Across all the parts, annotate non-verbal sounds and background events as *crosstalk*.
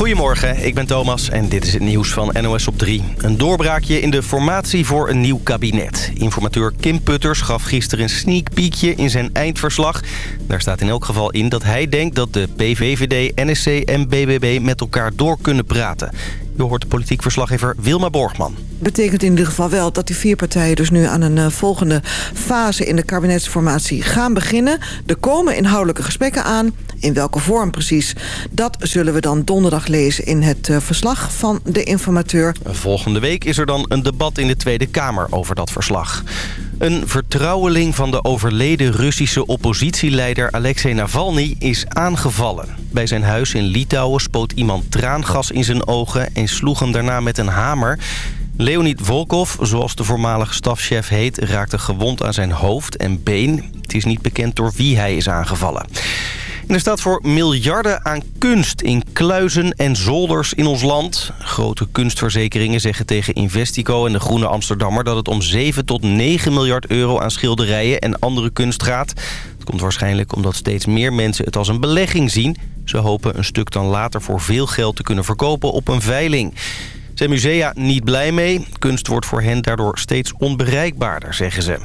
Goedemorgen, ik ben Thomas en dit is het nieuws van NOS op 3. Een doorbraakje in de formatie voor een nieuw kabinet. Informateur Kim Putters gaf gisteren een sneak peekje in zijn eindverslag. Daar staat in elk geval in dat hij denkt dat de PVVD, NSC en BBB met elkaar door kunnen praten. Je hoort de politiek verslaggever Wilma Borgman. Betekent in ieder geval wel dat die vier partijen dus nu aan een uh, volgende fase in de kabinetsformatie gaan beginnen. Er komen inhoudelijke gesprekken aan. In welke vorm precies? Dat zullen we dan donderdag lezen in het uh, verslag van de informateur. Volgende week is er dan een debat in de Tweede Kamer over dat verslag. Een vertrouweling van de overleden Russische oppositieleider Alexei Navalny is aangevallen. Bij zijn huis in Litouwen spoot iemand traangas in zijn ogen en sloeg hem daarna met een hamer. Leonid Volkov, zoals de voormalige stafchef heet, raakte gewond aan zijn hoofd en been. Het is niet bekend door wie hij is aangevallen. En er staat voor miljarden aan kunst in kluizen en zolders in ons land. Grote kunstverzekeringen zeggen tegen Investico en de Groene Amsterdammer... dat het om 7 tot 9 miljard euro aan schilderijen en andere kunst gaat. Het komt waarschijnlijk omdat steeds meer mensen het als een belegging zien. Ze hopen een stuk dan later voor veel geld te kunnen verkopen op een veiling. Zijn musea niet blij mee. Kunst wordt voor hen daardoor steeds onbereikbaarder, zeggen ze.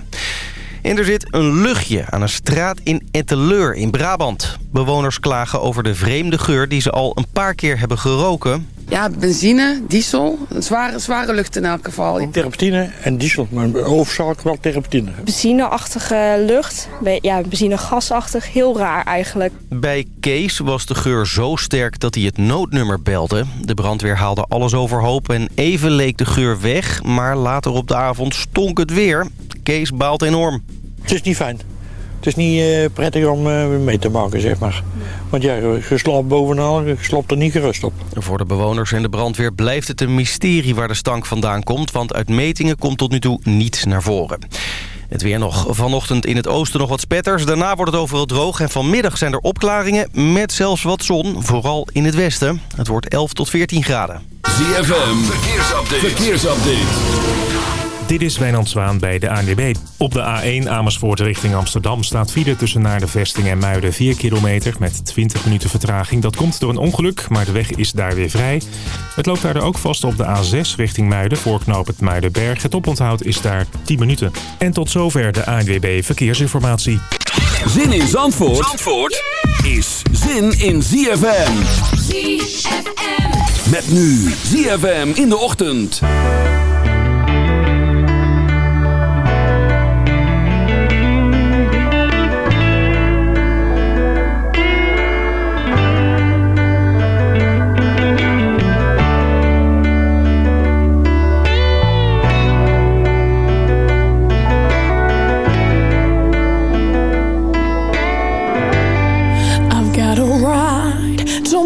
En er zit een luchtje aan een straat in Etteleur in Brabant. Bewoners klagen over de vreemde geur die ze al een paar keer hebben geroken. Ja, benzine, diesel, zware, zware lucht in elk geval. Terpentine en diesel, maar hoofdzakelijk wel terpentine. Benzineachtige lucht, ja, benzinegasachtig, heel raar eigenlijk. Bij Kees was de geur zo sterk dat hij het noodnummer belde. De brandweer haalde alles overhoop en even leek de geur weg, maar later op de avond stonk het weer. Kees baalt enorm. Het is niet fijn. Het is niet uh, prettig om uh, mee te maken, zeg maar. Want ja, je slaapt bovenal, je slaapt er niet gerust op. Voor de bewoners en de brandweer blijft het een mysterie waar de stank vandaan komt... want uit metingen komt tot nu toe niets naar voren. Het weer nog. Vanochtend in het oosten nog wat spetters. Daarna wordt het overal droog en vanmiddag zijn er opklaringen... met zelfs wat zon, vooral in het westen. Het wordt 11 tot 14 graden. ZFM, verkeersupdate. verkeersupdate. Dit is Wijnand Zwaan bij de ANWB. Op de A1 Amersfoort richting Amsterdam staat file tussen naar de vesting en Muiden 4 kilometer met 20 minuten vertraging. Dat komt door een ongeluk, maar de weg is daar weer vrij. Het loopt daar ook vast op de A6 richting Muiden voor knoop het Muidenberg. Het oponthoud is daar 10 minuten. En tot zover de ANWB Verkeersinformatie. Zin in Zandvoort, Zandvoort is zin in ZFM. ZFM. Met nu ZFM in de ochtend.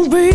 don't be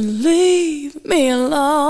doesn't leave me alone.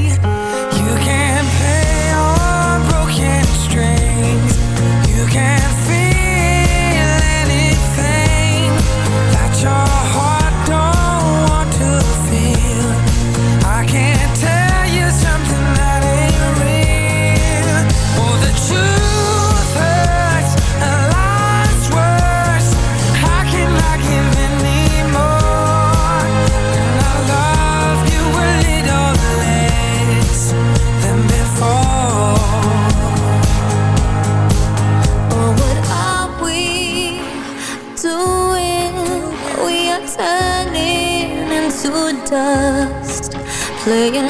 playing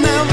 You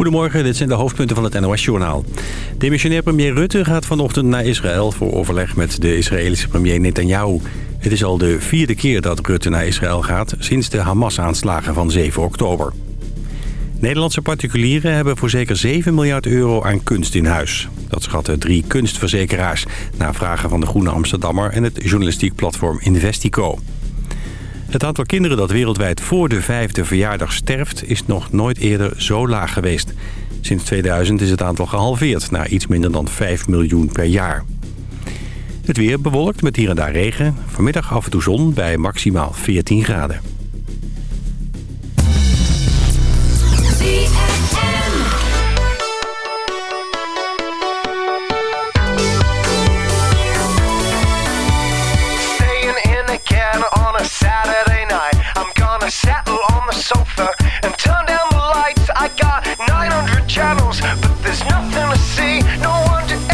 Goedemorgen, dit zijn de hoofdpunten van het NOS-journaal. Demissionair premier Rutte gaat vanochtend naar Israël... voor overleg met de Israëlische premier Netanyahu. Het is al de vierde keer dat Rutte naar Israël gaat... sinds de Hamas-aanslagen van 7 oktober. Nederlandse particulieren hebben voor zeker 7 miljard euro aan kunst in huis. Dat schatten drie kunstverzekeraars... na vragen van de Groene Amsterdammer... en het journalistiek platform Investico. Het aantal kinderen dat wereldwijd voor de vijfde verjaardag sterft... is nog nooit eerder zo laag geweest. Sinds 2000 is het aantal gehalveerd naar iets minder dan 5 miljoen per jaar. Het weer bewolkt met hier en daar regen. Vanmiddag af en toe zon bij maximaal 14 graden. Sofa and turn down the lights. I got 900 channels, but there's nothing to see. No wonder everybody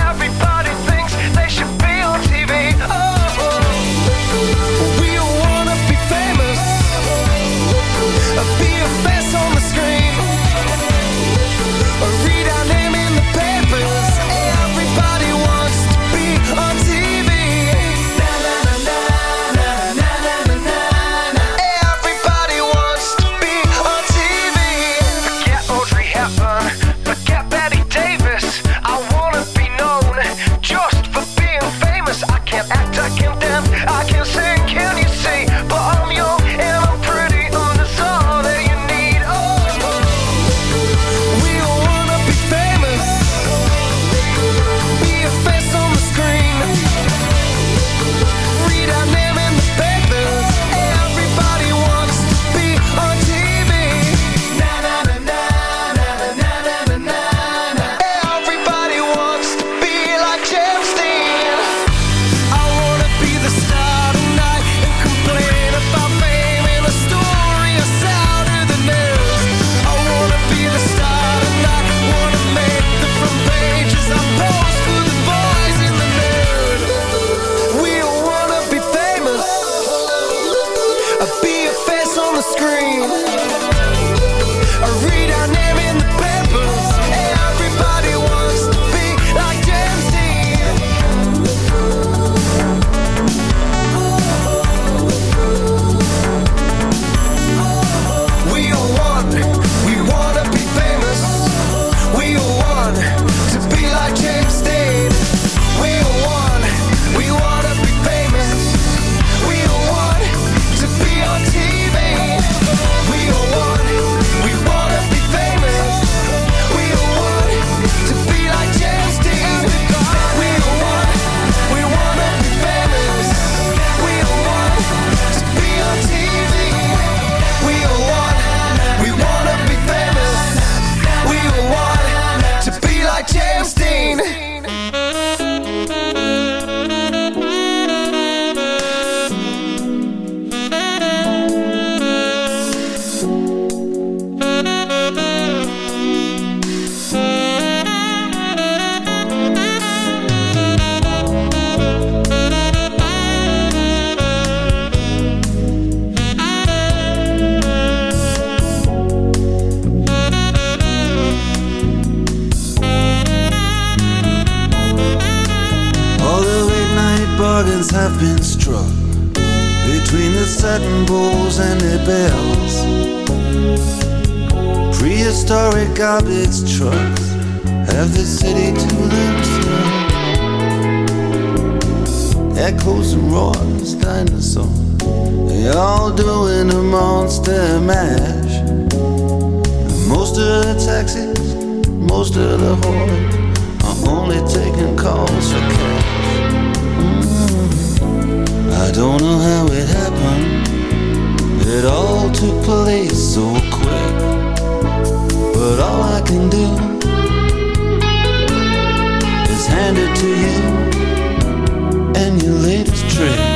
monster mash. Most of the taxis, most of the whores are only taking calls for cash. Mm. I don't know how it happened. It all took place so quick. But all I can do is hand it to you and your latest trick.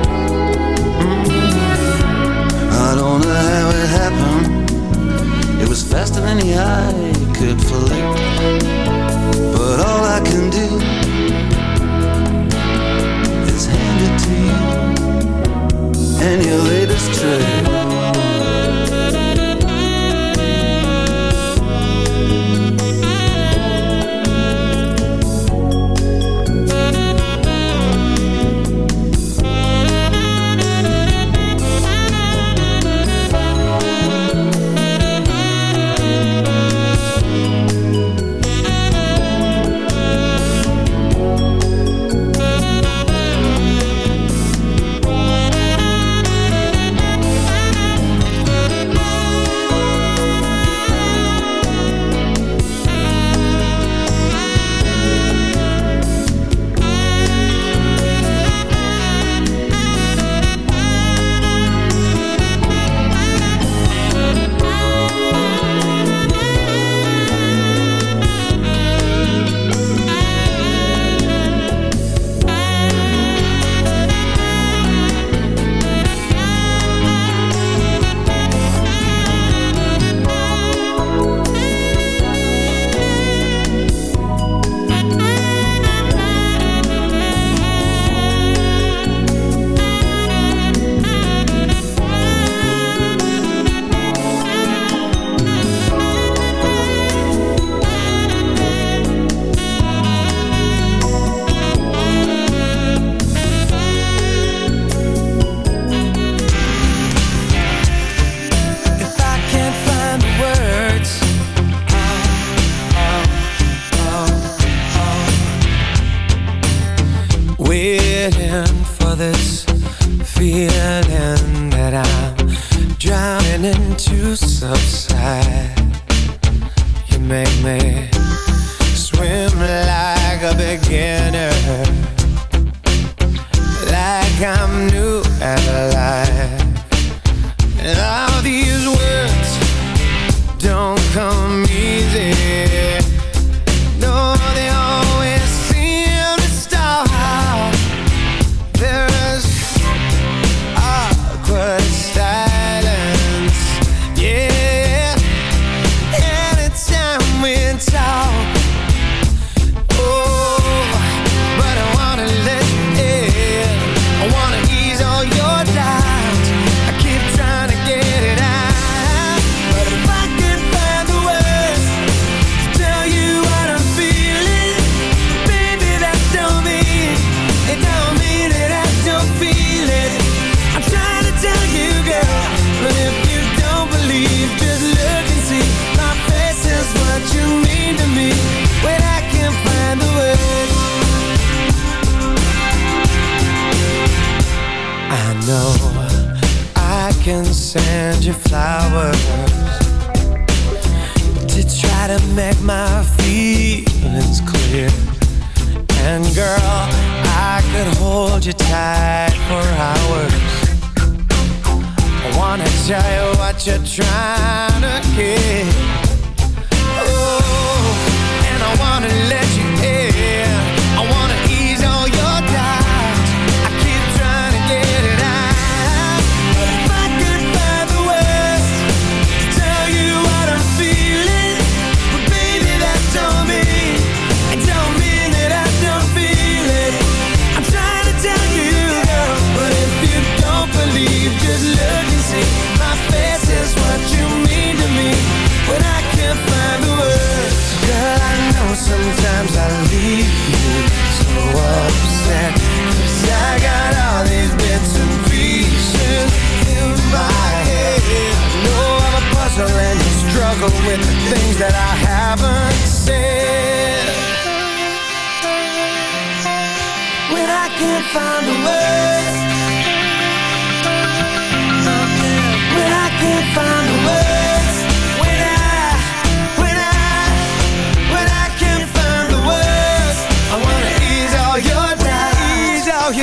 Know how it happened. It was faster than the eye could flick. But all I can do is hand it to you and your latest trick.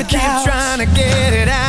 Keep trying to get it out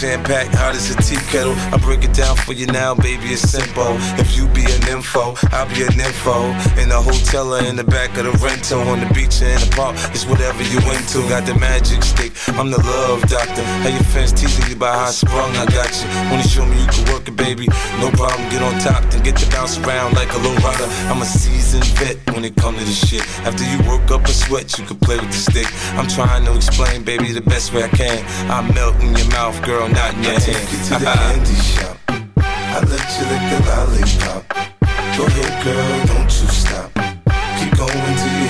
jam packed, hot as a tea kettle. I break it down for you now, baby, it's simple. If you be an info, I'll be an info. In the hotel or in the back of the rental, on the beach or in the park, it's whatever you into. Got the magic stick, I'm the love doctor. How your fans teasing you by how I sprung, I got you. Wanna show me you can work it, baby? No problem, get on top, then get to bounce around like a low rider. I'm a seasoned vet when it come to this shit. After you work up a sweat, you can play with the stick. I'm trying to explain, baby, the best way I can. I melt in your mouth, girl, not in your I hand. take you to the *laughs* candy shop. I let you lick the lollipop. Go ahead, girl, don't you stop. Keep going till you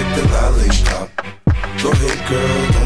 Lick the lollipop. Go ahead, girl,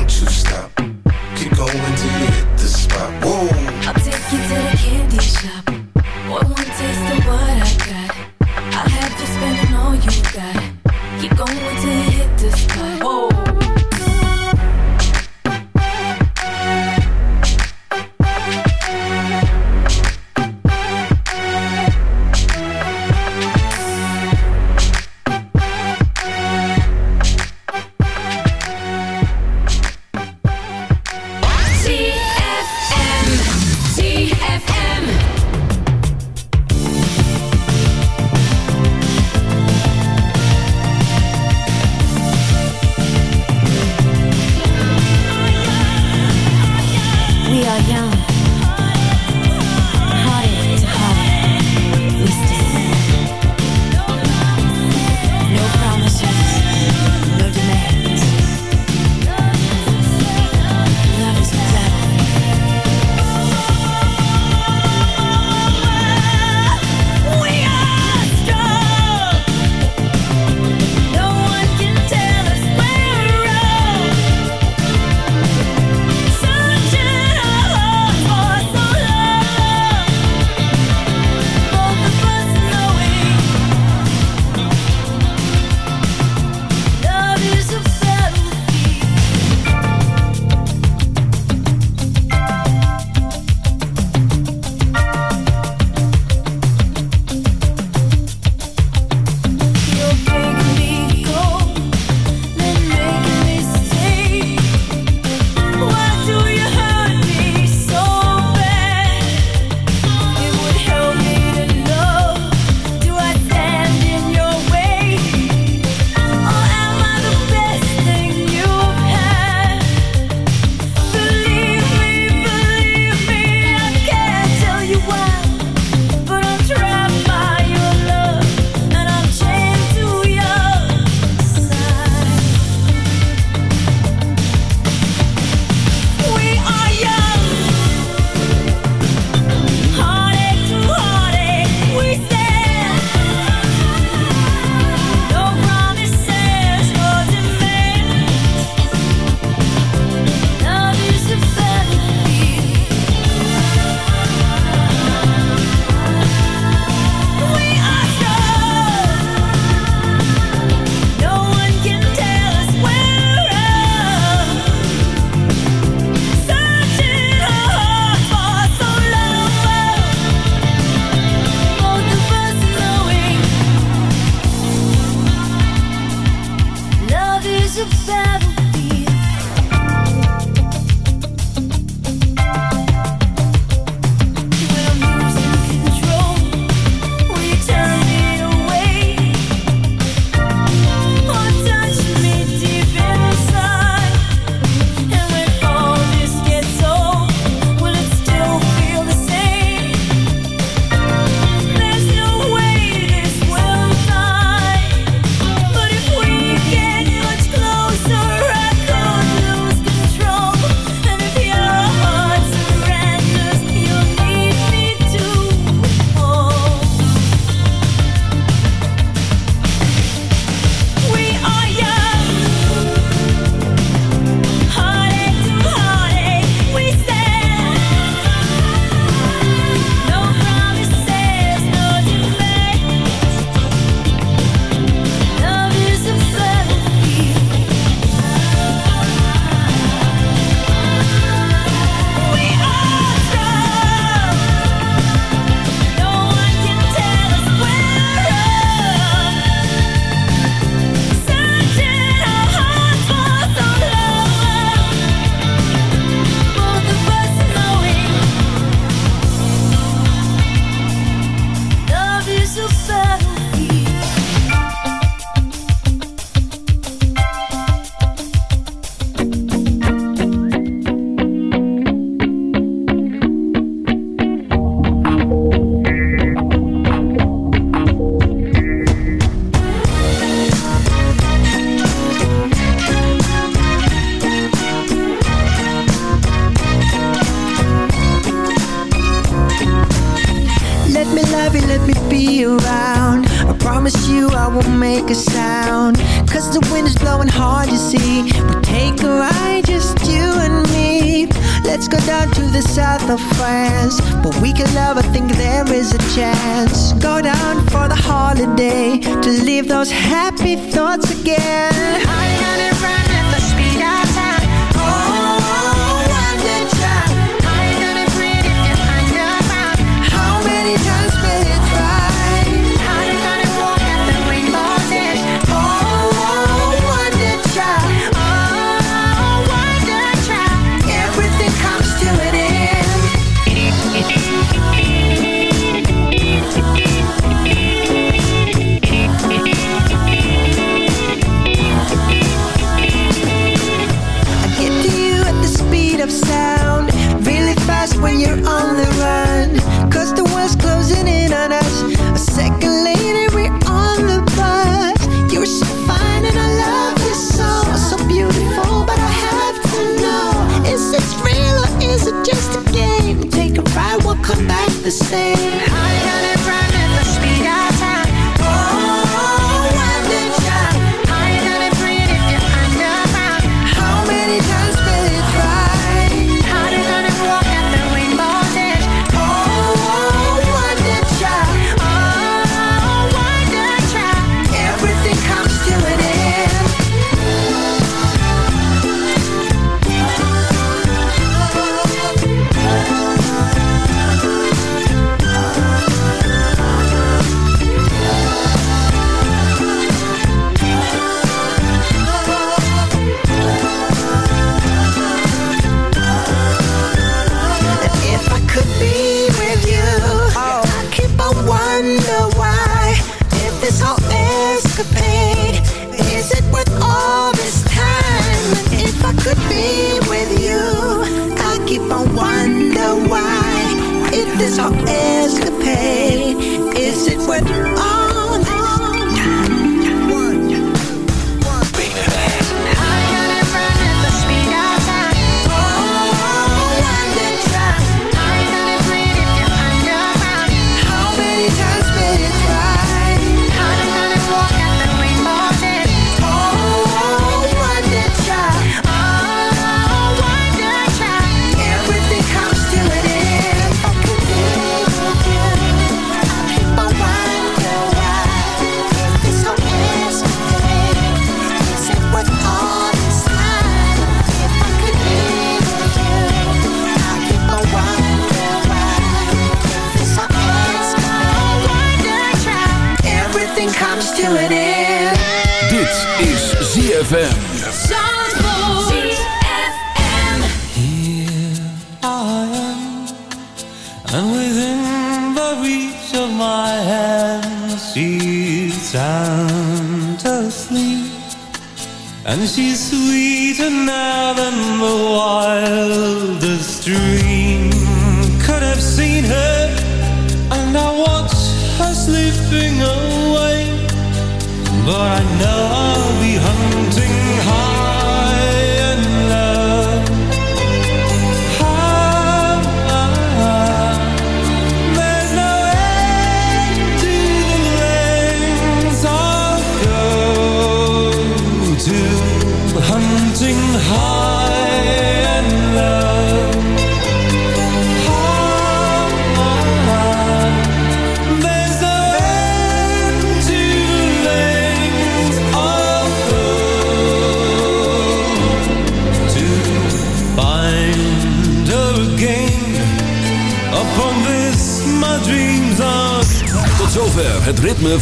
she's